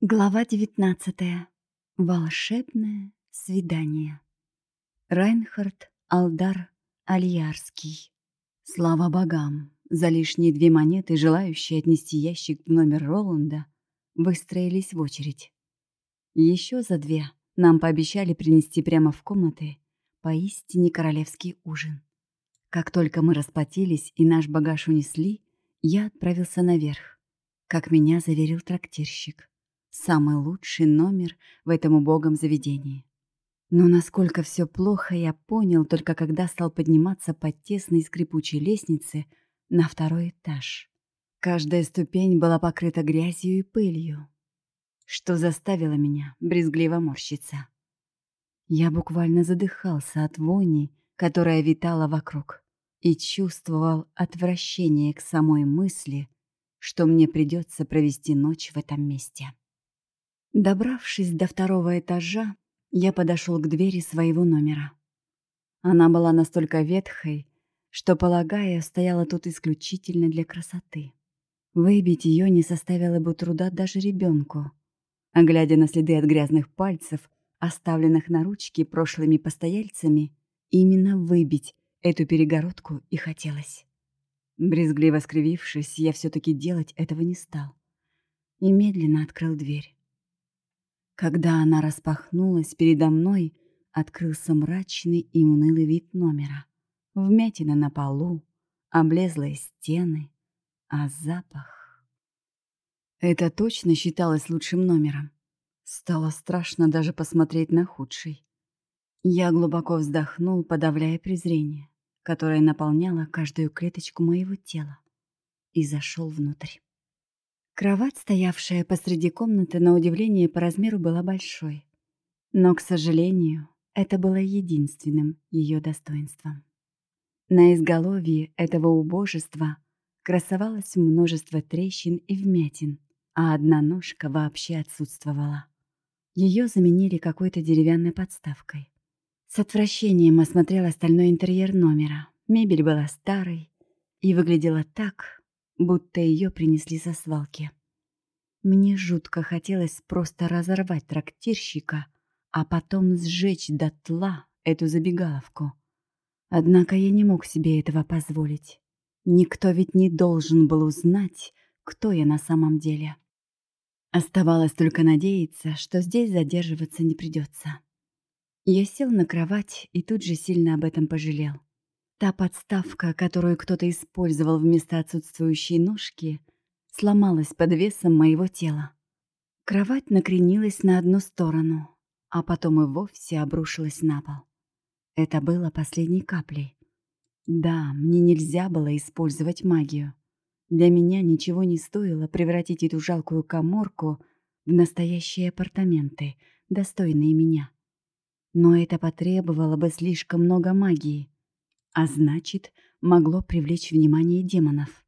Глава 19. Волшебное свидание. Райнхард Алдар Альярский. Слава богам, за лишние две монеты, желающие отнести ящик в номер Роланда, выстроились в очередь. Еще за две нам пообещали принести прямо в комнаты поистине королевский ужин. Как только мы расплатились и наш багаж унесли, я отправился наверх, как меня заверил трактирщик. Самый лучший номер в этом убогом заведении. Но насколько все плохо, я понял только когда стал подниматься по тесной скрипучей лестнице на второй этаж. Каждая ступень была покрыта грязью и пылью, что заставило меня брезгливо морщиться. Я буквально задыхался от вони, которая витала вокруг, и чувствовал отвращение к самой мысли, что мне придется провести ночь в этом месте. Добравшись до второго этажа, я подошел к двери своего номера. Она была настолько ветхой, что, полагаю, стояла тут исключительно для красоты. Выбить ее не составило бы труда даже ребенку. А глядя на следы от грязных пальцев, оставленных на ручке прошлыми постояльцами, именно выбить эту перегородку и хотелось. Брезгливо скривившись, я все-таки делать этого не стал. И медленно открыл дверь. Когда она распахнулась передо мной, открылся мрачный и унылый вид номера. Вмятина на полу, облезлые стены, а запах... Это точно считалось лучшим номером. Стало страшно даже посмотреть на худший. Я глубоко вздохнул, подавляя презрение, которое наполняло каждую клеточку моего тела, и зашел внутрь. Кровать, стоявшая посреди комнаты, на удивление по размеру была большой. Но, к сожалению, это было единственным ее достоинством. На изголовье этого убожества красовалось множество трещин и вмятин, а одна ножка вообще отсутствовала. Ее заменили какой-то деревянной подставкой. С отвращением осмотрел остальной интерьер номера. Мебель была старой и выглядела так, будто ее принесли со свалки. Мне жутко хотелось просто разорвать трактирщика, а потом сжечь дотла эту забегаловку. Однако я не мог себе этого позволить. Никто ведь не должен был узнать, кто я на самом деле. Оставалось только надеяться, что здесь задерживаться не придется. Я сел на кровать и тут же сильно об этом пожалел. Та подставка, которую кто-то использовал вместо отсутствующей ножки, сломалась под весом моего тела. Кровать накренилась на одну сторону, а потом и вовсе обрушилась на пол. Это было последней каплей. Да, мне нельзя было использовать магию. Для меня ничего не стоило превратить эту жалкую коморку в настоящие апартаменты, достойные меня. Но это потребовало бы слишком много магии — а значит, могло привлечь внимание демонов.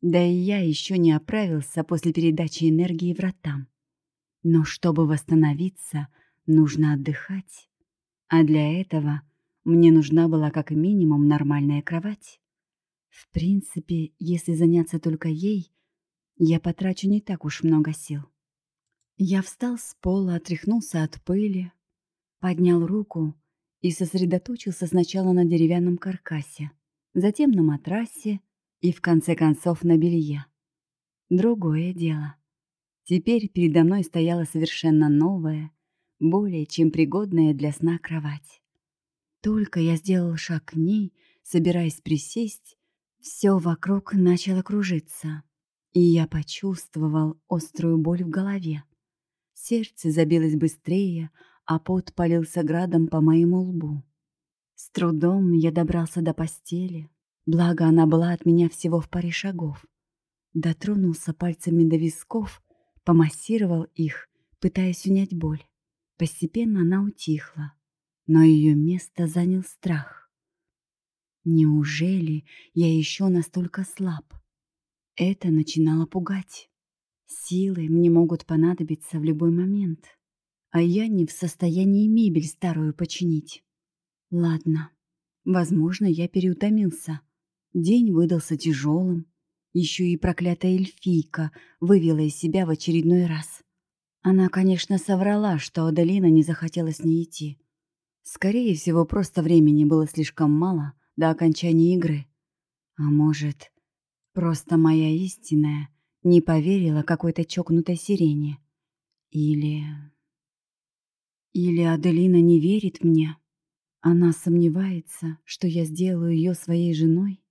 Да и я еще не оправился после передачи энергии вратам. Но чтобы восстановиться, нужно отдыхать. А для этого мне нужна была как минимум нормальная кровать. В принципе, если заняться только ей, я потрачу не так уж много сил. Я встал с пола, отряхнулся от пыли, поднял руку и сосредоточился сначала на деревянном каркасе, затем на матрасе и, в конце концов, на белье. Другое дело. Теперь передо мной стояла совершенно новая, более чем пригодная для сна кровать. Только я сделал шаг к ней, собираясь присесть, все вокруг начало кружиться, и я почувствовал острую боль в голове. Сердце забилось быстрее, а пот полился градом по моему лбу. С трудом я добрался до постели, благо она была от меня всего в паре шагов. Дотронулся пальцами до висков, помассировал их, пытаясь унять боль. Постепенно она утихла, но ее место занял страх. Неужели я еще настолько слаб? Это начинало пугать. Силы мне могут понадобиться в любой момент а я не в состоянии мебель старую починить. Ладно, возможно, я переутомился. День выдался тяжелым. Еще и проклятая эльфийка вывела из себя в очередной раз. Она, конечно, соврала, что Аделина не захотела с ней идти. Скорее всего, просто времени было слишком мало до окончания игры. А может, просто моя истинная не поверила какой-то чокнутой сирене. Или... Или Аделина не верит мне. Она сомневается, что я сделаю ее своей женой?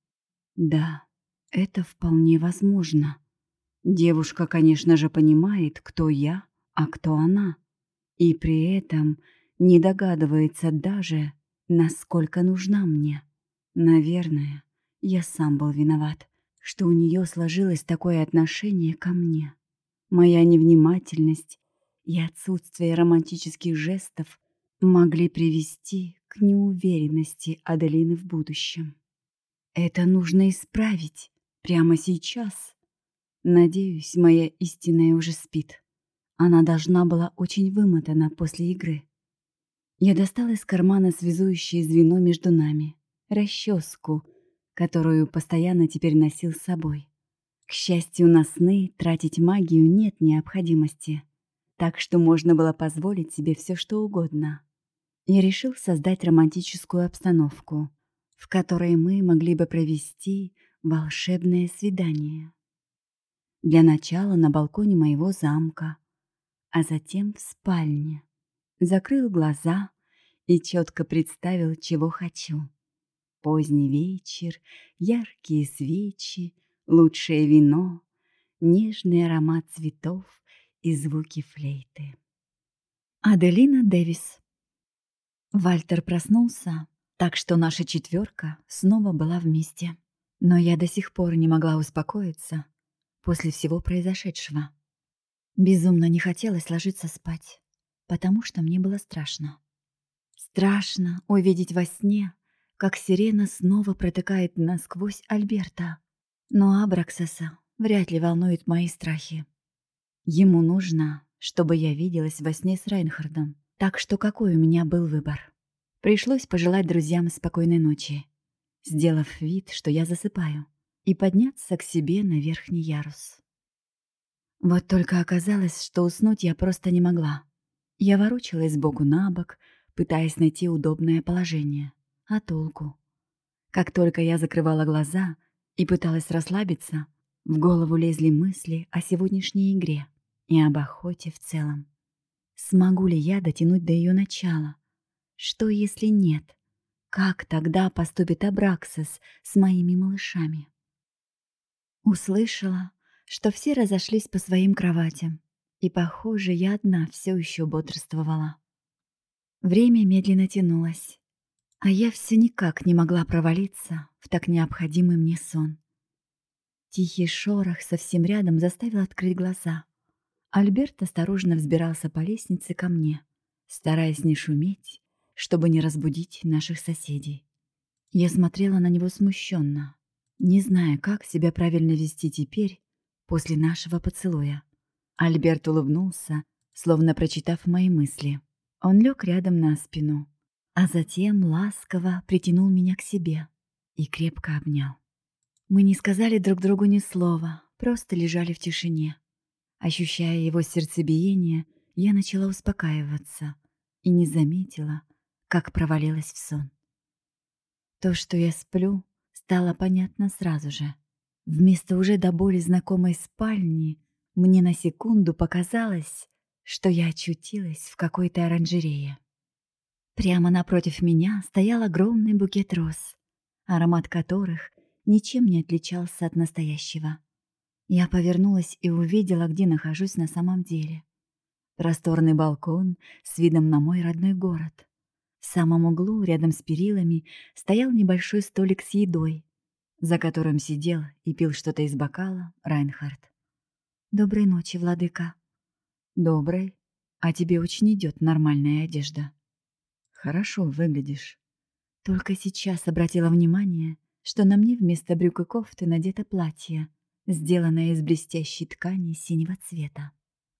Да, это вполне возможно. Девушка, конечно же, понимает, кто я, а кто она. И при этом не догадывается даже, насколько нужна мне. Наверное, я сам был виноват, что у нее сложилось такое отношение ко мне. Моя невнимательность и отсутствие романтических жестов могли привести к неуверенности Аделины в будущем. Это нужно исправить прямо сейчас. Надеюсь, моя истинная уже спит. Она должна была очень вымотана после игры. Я достала из кармана связующее звено между нами, расческу, которую постоянно теперь носил с собой. К счастью, на сны тратить магию нет необходимости, так что можно было позволить себе все что угодно. Я решил создать романтическую обстановку, в которой мы могли бы провести волшебное свидание. Для начала на балконе моего замка, а затем в спальне. Закрыл глаза и четко представил, чего хочу. Поздний вечер, яркие свечи, лучшее вино, нежный аромат цветов и звуки флейты. Аделина Дэвис Вальтер проснулся, так что наша четверка снова была вместе. Но я до сих пор не могла успокоиться после всего произошедшего. Безумно не хотелось ложиться спать, потому что мне было страшно. Страшно увидеть во сне, как сирена снова протыкает насквозь Альберта. Но Абраксаса вряд ли волнует мои страхи. Ему нужно, чтобы я виделась во сне с Райнхардом, так что какой у меня был выбор? Пришлось пожелать друзьям спокойной ночи, сделав вид, что я засыпаю и подняться к себе на верхний ярус. Вот только оказалось, что уснуть я просто не могла. Я ворочалась сбоку на бок, пытаясь найти удобное положение. А толку? Как только я закрывала глаза и пыталась расслабиться, в голову лезли мысли о сегодняшней игре и об охоте в целом. Смогу ли я дотянуть до ее начала? Что, если нет? Как тогда поступит Абраксис с моими малышами? Услышала, что все разошлись по своим кроватям, и, похоже, я одна все еще бодрствовала. Время медленно тянулось, а я все никак не могла провалиться в так необходимый мне сон. Тихий шорох совсем рядом заставил открыть глаза. Альберт осторожно взбирался по лестнице ко мне, стараясь не шуметь, чтобы не разбудить наших соседей. Я смотрела на него смущенно, не зная, как себя правильно вести теперь, после нашего поцелуя. Альберт улыбнулся, словно прочитав мои мысли. Он лег рядом на спину, а затем ласково притянул меня к себе и крепко обнял. Мы не сказали друг другу ни слова, просто лежали в тишине. Ощущая его сердцебиение, я начала успокаиваться и не заметила, как провалилась в сон. То, что я сплю, стало понятно сразу же. Вместо уже до боли знакомой спальни мне на секунду показалось, что я очутилась в какой-то оранжерее. Прямо напротив меня стоял огромный букет роз, аромат которых ничем не отличался от настоящего. Я повернулась и увидела, где нахожусь на самом деле. Просторный балкон с видом на мой родной город. В самом углу, рядом с перилами, стоял небольшой столик с едой, за которым сидел и пил что-то из бокала Райнхард. «Доброй ночи, владыка». «Доброй. А тебе очень идет нормальная одежда. Хорошо выглядишь». Только сейчас обратила внимание, что на мне вместо брюк и кофты надето платье, сделанное из блестящей ткани синего цвета.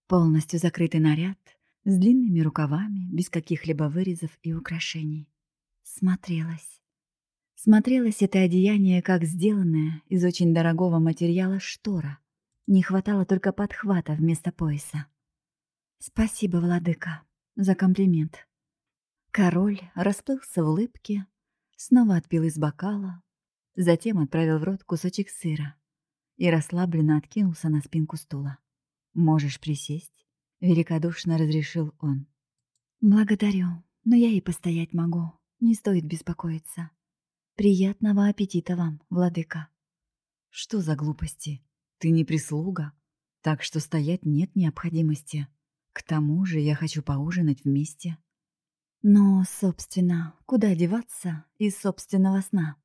Полностью закрытый наряд с длинными рукавами, без каких-либо вырезов и украшений. Смотрелась. Смотрелось это одеяние как сделанное из очень дорогого материала штора. Не хватало только подхвата вместо пояса. Спасибо, владыка, за комплимент. Король расплылся в улыбке, снова отпил из бокала, затем отправил в рот кусочек сыра и расслабленно откинулся на спинку стула. «Можешь присесть?» — великодушно разрешил он. «Благодарю, но я и постоять могу. Не стоит беспокоиться. Приятного аппетита вам, владыка». «Что за глупости? Ты не прислуга, так что стоять нет необходимости. К тому же я хочу поужинать вместе». Но, собственно, куда деваться из собственного сна?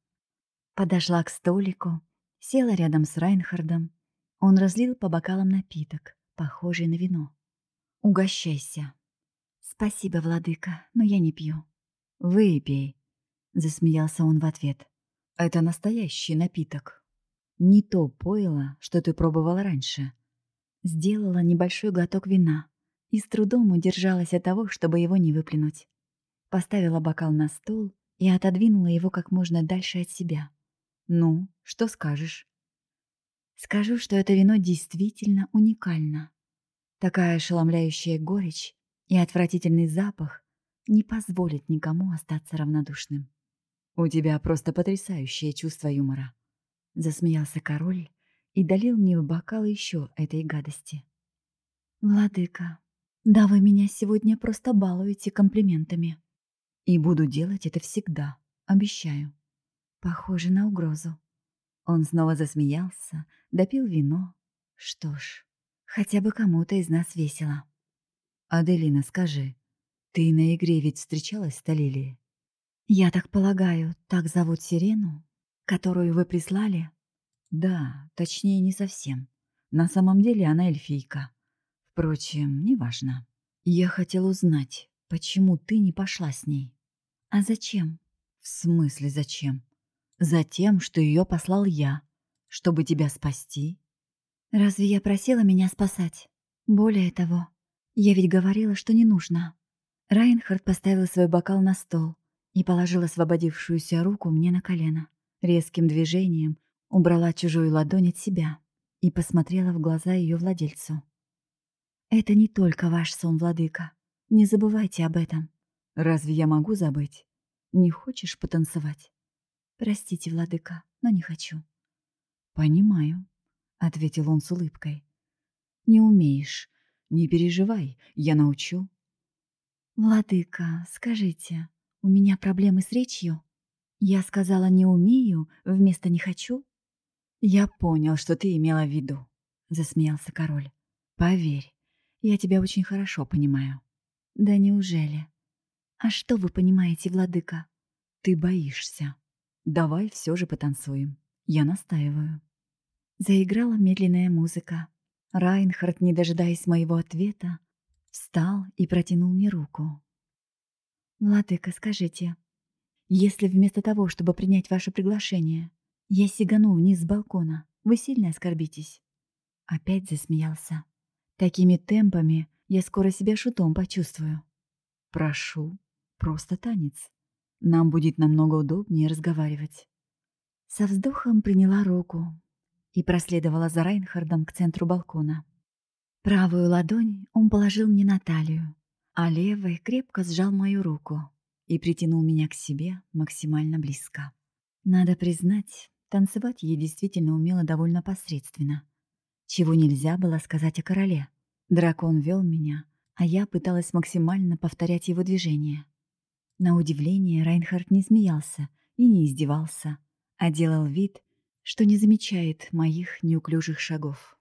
Подошла к столику, села рядом с Райнхардом. Он разлил по бокалам напиток, похожий на вино. «Угощайся». «Спасибо, владыка, но я не пью». «Выпей», — засмеялся он в ответ. «Это настоящий напиток. Не то пойло, что ты пробовала раньше». Сделала небольшой глоток вина и с трудом удержалась от того, чтобы его не выплюнуть. Поставила бокал на стол и отодвинула его как можно дальше от себя. «Ну, что скажешь?» «Скажу, что это вино действительно уникально. Такая ошеломляющая горечь и отвратительный запах не позволит никому остаться равнодушным. «У тебя просто потрясающее чувство юмора», — засмеялся король и долил мне в бокал еще этой гадости. «Владыка, да вы меня сегодня просто балуете комплиментами. И буду делать это всегда, обещаю». Похоже на угрозу. Он снова засмеялся, допил вино. Что ж, хотя бы кому-то из нас весело. «Аделина, скажи, ты на игре ведь встречалась с Талилией?» «Я так полагаю, так зовут Сирену, которую вы прислали?» «Да, точнее, не совсем. На самом деле она эльфийка. Впрочем, неважно. Я хотел узнать, почему ты не пошла с ней?» «А зачем?» «В смысле зачем?» Затем, что ее послал я, чтобы тебя спасти. Разве я просила меня спасать? Более того, я ведь говорила, что не нужно. Райнхард поставил свой бокал на стол и положил освободившуюся руку мне на колено. Резким движением убрала чужую ладонь от себя и посмотрела в глаза ее владельцу. «Это не только ваш сон, владыка. Не забывайте об этом». «Разве я могу забыть? Не хочешь потанцевать?» «Простите, владыка, но не хочу». «Понимаю», — ответил он с улыбкой. «Не умеешь. Не переживай, я научу». «Владыка, скажите, у меня проблемы с речью? Я сказала «не умею» вместо «не хочу»?» «Я понял, что ты имела в виду», — засмеялся король. «Поверь, я тебя очень хорошо понимаю». «Да неужели? А что вы понимаете, владыка?» «Ты боишься». Давай все же потанцуем. Я настаиваю. Заиграла медленная музыка. Райнхард, не дожидаясь моего ответа, встал и протянул мне руку. «Владыка, скажите, если вместо того, чтобы принять ваше приглашение, я сигану вниз с балкона, вы сильно оскорбитесь?» Опять засмеялся. «Такими темпами я скоро себя шутом почувствую». «Прошу, просто танец», нам будет намного удобнее разговаривать. Со вздохом приняла руку и проследовала за Райнхардом к центру балкона. Правую ладонь он положил мне на талию, а левой крепко сжал мою руку и притянул меня к себе максимально близко. Надо признать, танцевать я действительно умела довольно посредственно. Чего нельзя было сказать о короле. Дракон вел меня, а я пыталась максимально повторять его движения. На удивление Райнхард не смеялся и не издевался, а делал вид, что не замечает моих неуклюжих шагов.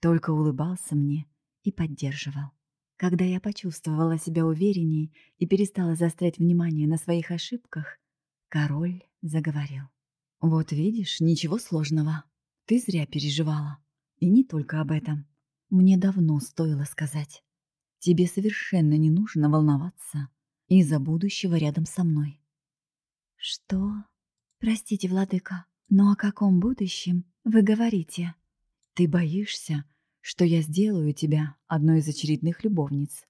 Только улыбался мне и поддерживал. Когда я почувствовала себя уверенней и перестала заострять внимание на своих ошибках, король заговорил. «Вот видишь, ничего сложного. Ты зря переживала. И не только об этом. Мне давно стоило сказать. Тебе совершенно не нужно волноваться из-за будущего рядом со мной. Что? Простите, владыка, но о каком будущем вы говорите? Ты боишься, что я сделаю тебя одной из очередных любовниц,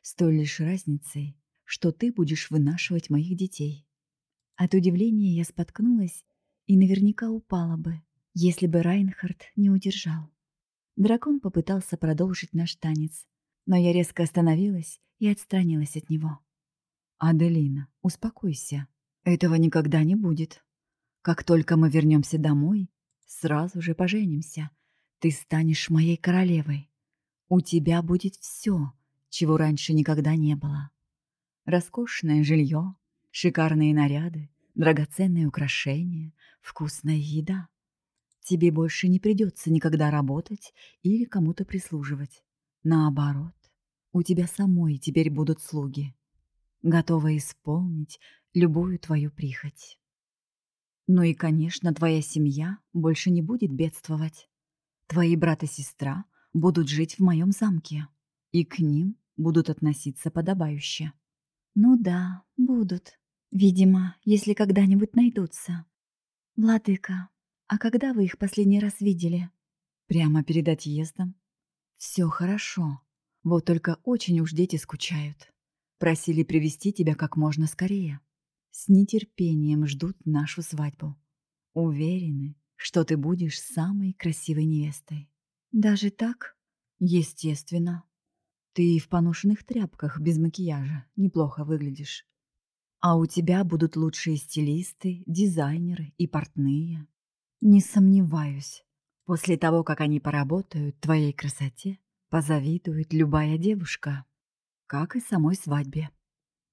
с той лишь разницей, что ты будешь вынашивать моих детей. От удивления я споткнулась и наверняка упала бы, если бы Райнхард не удержал. Дракон попытался продолжить наш танец, но я резко остановилась и отстранилась от него. «Аделина, успокойся. Этого никогда не будет. Как только мы вернемся домой, сразу же поженимся. Ты станешь моей королевой. У тебя будет все, чего раньше никогда не было. Роскошное жилье, шикарные наряды, драгоценные украшения, вкусная еда. Тебе больше не придется никогда работать или кому-то прислуживать. Наоборот, у тебя самой теперь будут слуги, готовые исполнить любую твою прихоть. Ну и, конечно, твоя семья больше не будет бедствовать. Твои брат и сестра будут жить в моем замке, и к ним будут относиться подобающе. Ну да, будут. Видимо, если когда-нибудь найдутся. Владыка, а когда вы их последний раз видели? Прямо перед отъездом. Все хорошо. Вот только очень уж дети скучают. Просили привести тебя как можно скорее. С нетерпением ждут нашу свадьбу. Уверены, что ты будешь самой красивой невестой. Даже так? Естественно. Ты и в поношенных тряпках без макияжа неплохо выглядишь. А у тебя будут лучшие стилисты, дизайнеры и портные. Не сомневаюсь, после того, как они поработают твоей красоте, позавидует любая девушка, как и самой свадьбе.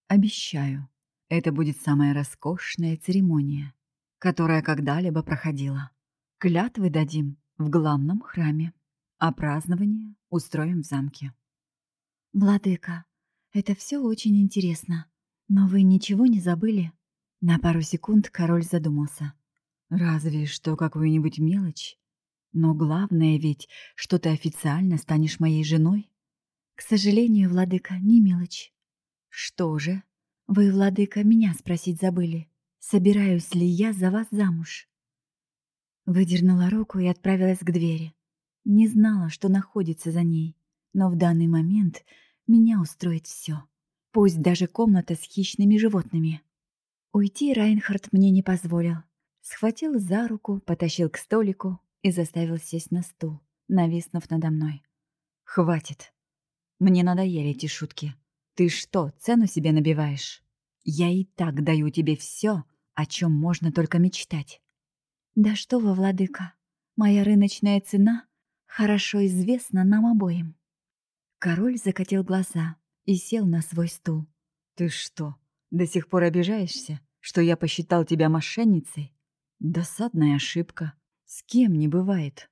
Обещаю, это будет самая роскошная церемония, которая когда-либо проходила. Клятвы дадим в главном храме, а празднование устроим в замке. «Владыка, это все очень интересно. Но вы ничего не забыли?» На пару секунд король задумался. «Разве что какую-нибудь мелочь. Но главное ведь, что ты официально станешь моей женой». «К сожалению, владыка, не мелочь». «Что же? Вы, владыка, меня спросить забыли. Собираюсь ли я за вас замуж?» Выдернула руку и отправилась к двери. Не знала, что находится за ней, но в данный момент меня устроит все. Пусть даже комната с хищными животными. Уйти Райнхард мне не позволил. Схватил за руку, потащил к столику и заставил сесть на стул, нависнув надо мной. «Хватит. Мне надоели эти шутки. Ты что, цену себе набиваешь? Я и так даю тебе все, о чем можно только мечтать». «Да что вы, владыка, моя рыночная цена хорошо известна нам обоим». Король закатил глаза и сел на свой стул. «Ты что, до сих пор обижаешься, что я посчитал тебя мошенницей? Досадная ошибка. С кем не бывает?»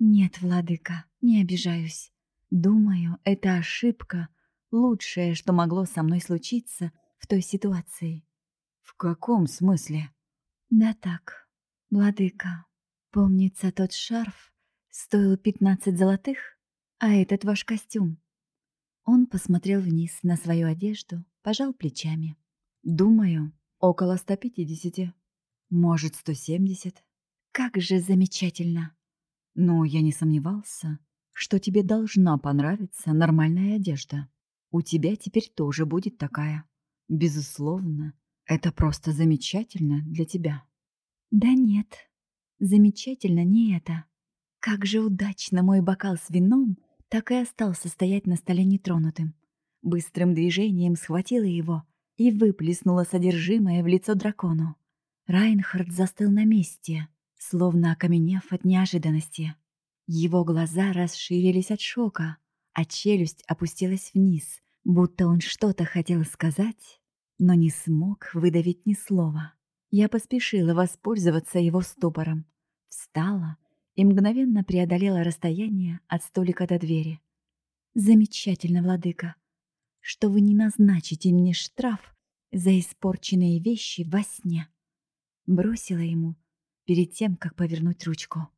«Нет, владыка, не обижаюсь. Думаю, эта ошибка — лучшее, что могло со мной случиться в той ситуации». «В каком смысле?» «Да так, владыка, помнится тот шарф стоил пятнадцать золотых?» «А этот ваш костюм?» Он посмотрел вниз на свою одежду, пожал плечами. «Думаю, около 150. Может, 170. Как же замечательно!» «Ну, я не сомневался, что тебе должна понравиться нормальная одежда. У тебя теперь тоже будет такая. Безусловно, это просто замечательно для тебя». «Да нет, замечательно не это. Как же удачно мой бокал с вином так и остался стоять на столе нетронутым. Быстрым движением схватила его и выплеснула содержимое в лицо дракону. Райнхард застыл на месте, словно окаменев от неожиданности. Его глаза расширились от шока, а челюсть опустилась вниз, будто он что-то хотел сказать, но не смог выдавить ни слова. Я поспешила воспользоваться его ступором. Встала и мгновенно преодолела расстояние от столика до двери. «Замечательно, владыка, что вы не назначите мне штраф за испорченные вещи во сне», бросила ему перед тем, как повернуть ручку.